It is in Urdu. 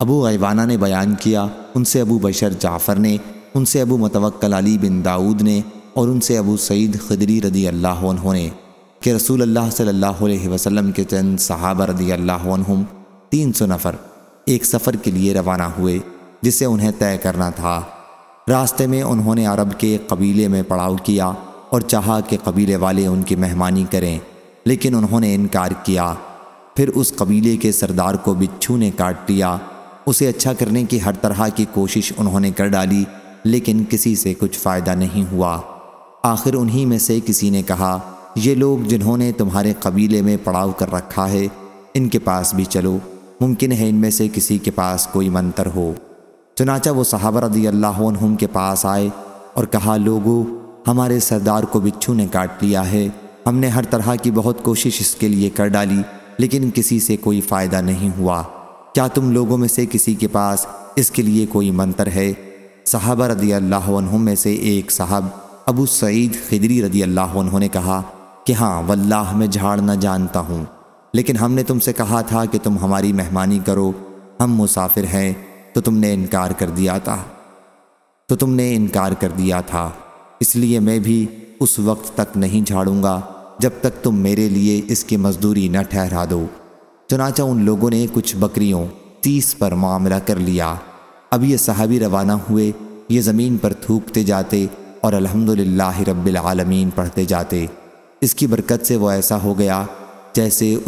ابو غیوانہ نے بیان کیا، ان سے ابو بشر جعفر نے، ان سے ابو متوکل علی بن داود نے اور ان سے ابو سعید خدری رضی اللہ عنہ نے کہ رسول اللہ صلی اللہ علیہ وسلم کے چند صحابہ رضی اللہ عنہم تین سو نفر ایک سفر کے لیے روانہ ہوئے جسے انہیں طے کرنا تھا۔ راستے میں انہوں نے عرب کے قبیلے میں پڑاؤ کیا اور چاہا کہ قبیلے والے ان کی مہمانی کریں، لیکن انہوں نے انکار کیا۔ پھر اس قبیلے کے سردار کو بچھو نے کاٹ دیا۔ اسے اچھا کرنے کی ہر طرح کی کوشش انہوں نے کر ڈالی، لیکن کسی سے کچھ فائدہ نہیں ہوا۔ آخر انہی میں سے کسی نے کہا، یہ لوگ جنہوں نے تمہارے قبیلے میں پڑاؤ کر رکھا ہے، ان کے پاس بھی چلو۔ ممکن ہے ان میں سے کسی کے پاس کوئی منتر ہو۔ چنانچہ وہ صحابہ رضی اللہ عنہم کے پاس آئے اور کہا، لوگو، ہمارے سردار کو بچھو نے کاٹ لیا ہے۔ ہم نے ہر طرح کی بہت کوشش اس کے لیے کر ڈالی، لیکن کسی سے کوئی فائدہ نہیں ہوا۔ طرح کی بہت کوشش اس کے لیے کر ڈالی لیکن کسی سے کوئی فائدہ نہیں ہوا کیا تم لوگوں میں سے کسی کے پاس اس کے لیے کوئی منتر ہے؟ صحابہ رضی اللہ عنہ میں سے ایک صاحب ابو سعید خدری رضی اللہ عنہ نے کہا کہ ہاں واللہ میں جھاڑ نہ جانتا ہوں، لیکن ہم نے تم سے کہا تھا کہ تم ہماری مہمانی کرو، ہم مسافر ہیں، تو تم نے انکار کر دیا تھا۔ تو تم نے کچھ بکریوں تیس پر معاملہ کر لیا۔ اب یہ صحابی روانہ ہوئے، یہ زمین پر تھوکتے جاتے اور لیے اس کی مزدوری نہ ٹھہرا دو چنانچہ ان لوگوں نے کچھ بکریوں تیس پر